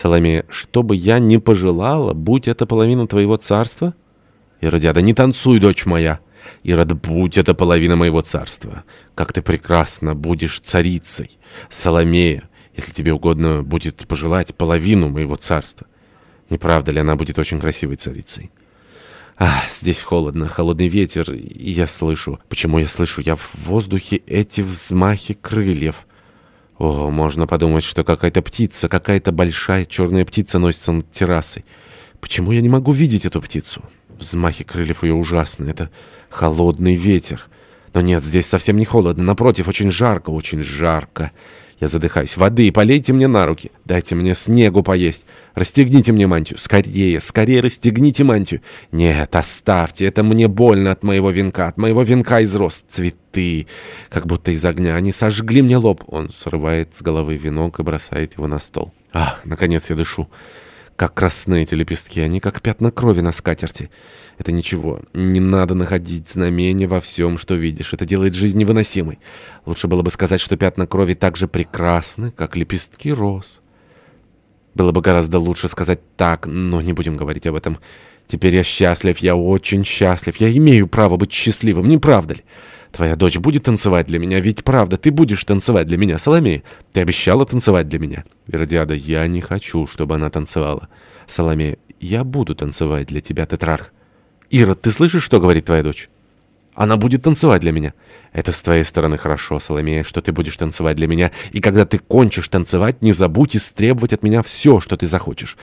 Соломея, что бы я ни пожелала, будь это половина твоего царства? Иродиада, не танцуй, дочь моя. Ирод, будь это половина моего царства. Как ты прекрасно будешь царицей. Соломея, если тебе угодно будет пожелать половину моего царства. Не правда ли она будет очень красивой царицей? Ах, здесь холодно, холодный ветер, и я слышу. Почему я слышу? Я в воздухе эти взмахи крыльев. О, можно подумать, что какая-то птица, какая-то большая черная птица носится над террасой. Почему я не могу видеть эту птицу? Взмахи крыльев ее ужасны. Это холодный ветер. Но нет, здесь совсем не холодно. Напротив, очень жарко, очень жарко. Я задыхаюсь. Воды, полейте мне на руки. Дайте мне снегу поесть. Расстегните мне мантию. Скорее, скорее расстегните мантию. Нет, оставьте. Это мне больно от моего венка. От моего венка из роз цветы. Как будто из огня. Они сожгли мне лоб. Он срывает с головы венок и бросает его на стол. Ах, наконец я дышу. Как красны эти лепестки, они как пятна крови на скатерти. Это ничего, не надо находить знамения во всем, что видишь. Это делает жизнь невыносимой. Лучше было бы сказать, что пятна крови так же прекрасны, как лепестки роз. Было бы гораздо лучше сказать так, но не будем говорить об этом. Теперь я счастлив, я очень счастлив. Я имею право быть счастливым, не правда ли? Твоя дочь будет танцевать для меня, ведь правда, ты будешь танцевать для меня, Соломея. Ты обещала танцевать для меня. Веродиада, я не хочу, чтобы она танцевала. Соломея, я буду танцевать для тебя, Тетрарх. Ира, ты слышишь, что говорит твоя дочь? Она будет танцевать для меня. Это с твоей стороны хорошо, Соломея, что ты будешь танцевать для меня. И когда ты кончишь танцевать, не забудь истребовать от меня все, что ты захочешь.